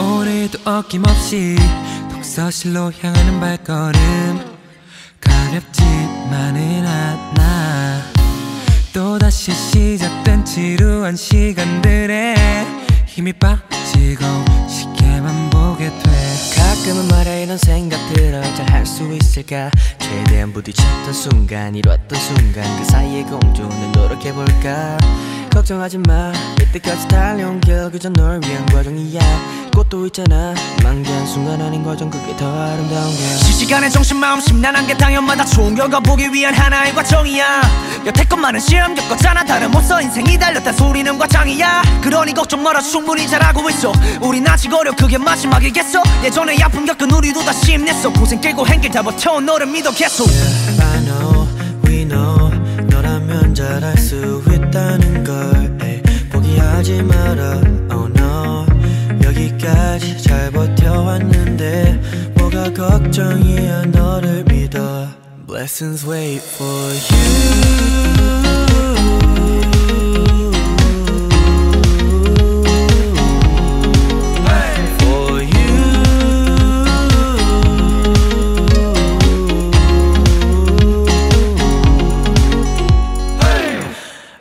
오늘도 어김없이 독서실로 향하는 발걸음. 가렵지만은 않아. 또다시 시작된 지루한 시간들에 힘이 빠지고 쉽게만 보게 돼 가끔은 말해 이런 생각들을 잘 할 수 있을까? 최대한 부딪혔던 순간 이뤘던 순간 그 사이에 공존을 노력해볼까? 걱정하지 마 이때까지 달려온 길 그저 널 위한 과정이야. 꽃도 있잖아 만개한 순간 아닌 과정 그게 더 아름다운 게 실시간의 정신 마음 심란한 게 당연마다 좋은 결과 보기 위한 하나의 과정이야 여태껏 많은 시험 겪었잖아. 다름없어 인생이 달렸다. 소리는 과장이야. 그러니 걱정 마라 충분히 잘하고 있어. 우린 아직 어려. 그게 마지막이겠어? 예전에 아픔 겪은 우리도 다시 힘냈어. 고생 깨고 행길 다 버텨온 너를 믿어 계속. I know, we know. 너라면 잘할 수 있다는 걸 에이, 포기하지 마라. Oh no. 여기까지 잘 버텨왔는데 뭐가 걱정이야. 너를 믿어 Blessings wait for you.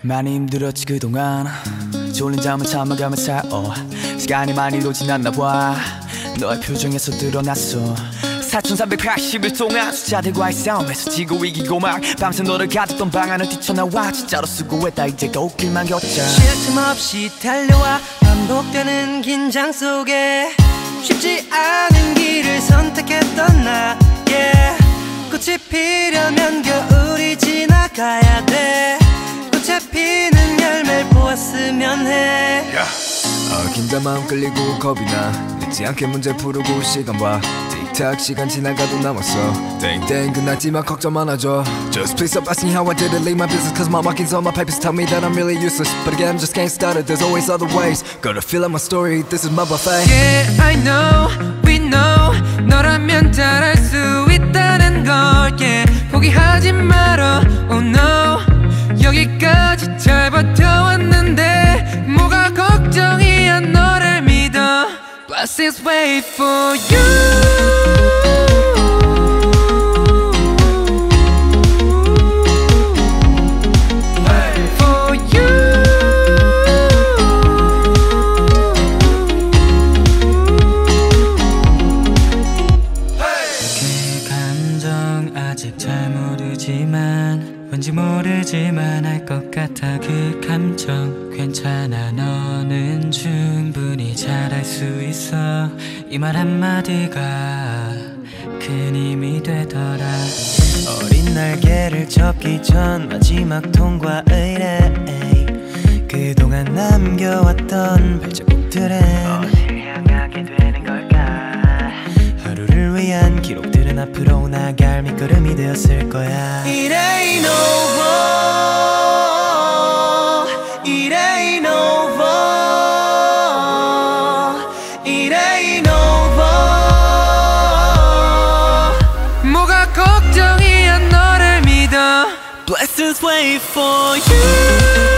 많이 힘들었지 그동안. 졸린 잠을 참아가며 살어. 시간이 많이도 지났나 봐. 너의 표정에서 드러났어 4380일 동안 숫자들과의 싸움에서 지고 이기고 막 밤새 너를 가뒀던 방 안을 뛰쳐나와 진짜로 수고했다. 이제 꽃길만 걷자 쉴 틈 없이 달려와 반복되는 긴장 속에 쉽지 않은 길을 선택했던 나 yeah. 꽃이 피려면 겨울이 지나가야 돼. 꽃에 피는 열매를 보았으면 해. 어, 긴장 마음 끌리고 겁이 나. 늦지 않게 문제 풀고 시간 봐. 틱 탁 시간 지나가도 남았어 땡땡 끝났지만 걱정 많아져 Just please stop asking how I did it Leave my business cause my markings on my papers Tell me that I'm really useless But again just can't start it There's always other ways Gotta fill out my story This is my buffet Yeah, I know, we know 너라면 잘할 수 있다는 걸 yeah. 포기하지 말어, oh no 여기까지 잘 버텨왔는데 뭐가 걱정이야 너를 믿어 Blessings wait for you 아직 잘 모르지만 왠지 모르지만 알 것 같아. 그 감정 괜찮아. 너는 충분히 잘할 수 있어. 이 말 한마디가 큰 힘이 되더라. 어린 날개를 접기 전 마지막 통과의래 그동안 남겨왔던 발자국들은 ain't over 뭐가 걱정이야 너를 믿어 Blessings wait for you